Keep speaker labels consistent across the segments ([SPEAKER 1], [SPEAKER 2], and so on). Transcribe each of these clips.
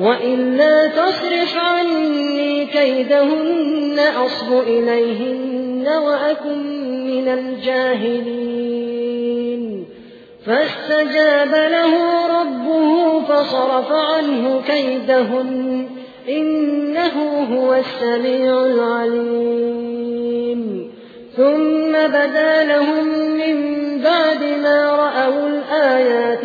[SPEAKER 1] وإلا تصرف عني كيدهن أصب إليهن وأكن من الجاهلين. فاستجاب له ربه فصرف عنه كيدهن إنه هو السميع العليم. ثم بدا لهم من بعد ما رأوا الآيات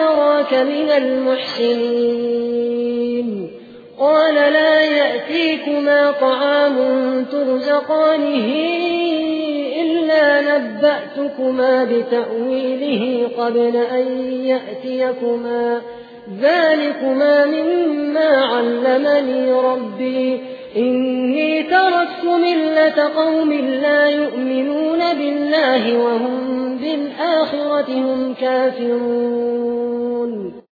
[SPEAKER 1] نراك من المحسنين؟ قال لا يأتيكما طعام ترزقانه إلا نبأتكما بتأويله قبل أن يأتيكما. ذلكما مما علمني ربي. إني تركت ملة قوم لا يؤمنون بالله وهم بالآخرة هم كافرون. own